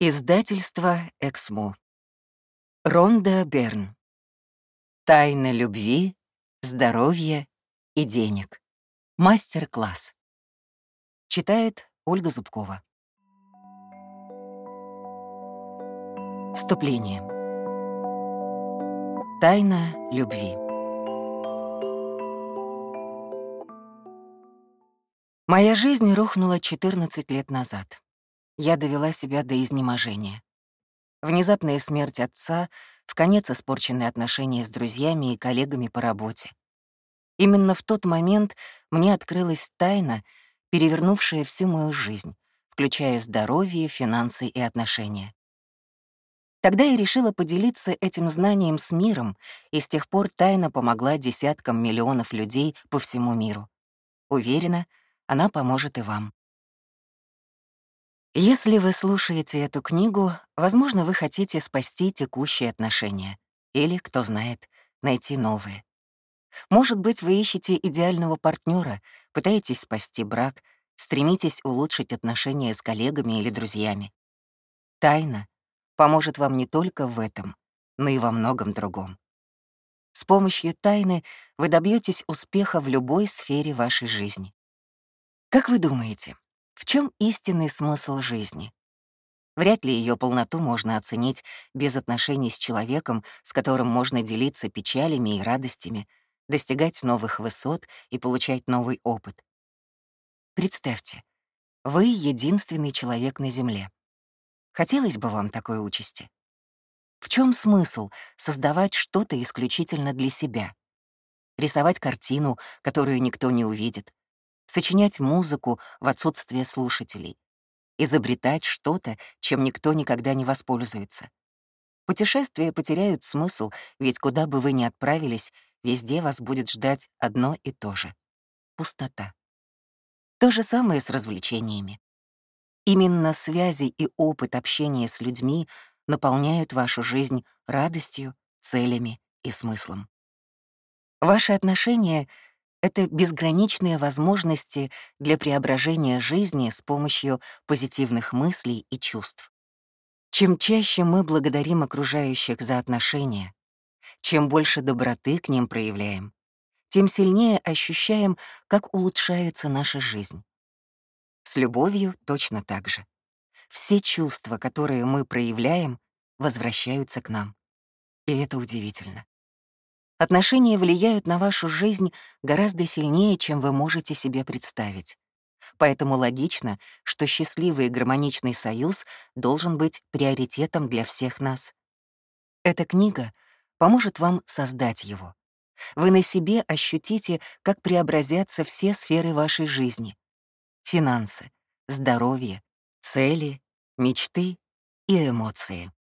Издательство «Эксмо». Ронда Берн. Тайна любви, здоровья и денег. Мастер-класс. Читает Ольга Зубкова. Вступление. Тайна любви. Моя жизнь рухнула 14 лет назад я довела себя до изнеможения. Внезапная смерть отца, в конец испорченные отношения с друзьями и коллегами по работе. Именно в тот момент мне открылась тайна, перевернувшая всю мою жизнь, включая здоровье, финансы и отношения. Тогда я решила поделиться этим знанием с миром, и с тех пор тайна помогла десяткам миллионов людей по всему миру. Уверена, она поможет и вам. Если вы слушаете эту книгу, возможно, вы хотите спасти текущие отношения или, кто знает, найти новые. Может быть, вы ищете идеального партнера, пытаетесь спасти брак, стремитесь улучшить отношения с коллегами или друзьями. Тайна поможет вам не только в этом, но и во многом другом. С помощью тайны вы добьетесь успеха в любой сфере вашей жизни. Как вы думаете, в чем истинный смысл жизни? Вряд ли ее полноту можно оценить без отношений с человеком, с которым можно делиться печалями и радостями, достигать новых высот и получать новый опыт. Представьте, вы — единственный человек на Земле. Хотелось бы вам такой участи? В чем смысл создавать что-то исключительно для себя? Рисовать картину, которую никто не увидит, сочинять музыку в отсутствие слушателей, изобретать что-то, чем никто никогда не воспользуется. Путешествия потеряют смысл, ведь куда бы вы ни отправились, везде вас будет ждать одно и то же — пустота. То же самое с развлечениями. Именно связи и опыт общения с людьми наполняют вашу жизнь радостью, целями и смыслом. Ваши отношения это безграничные возможности для преображения жизни с помощью позитивных мыслей и чувств. Чем чаще мы благодарим окружающих за отношения, чем больше доброты к ним проявляем, тем сильнее ощущаем, как улучшается наша жизнь. С любовью точно так же. Все чувства, которые мы проявляем, возвращаются к нам. И это удивительно. Отношения влияют на вашу жизнь гораздо сильнее, чем вы можете себе представить. Поэтому логично, что счастливый и гармоничный союз должен быть приоритетом для всех нас. Эта книга поможет вам создать его. Вы на себе ощутите, как преобразятся все сферы вашей жизни. Финансы, здоровье, цели, мечты и эмоции.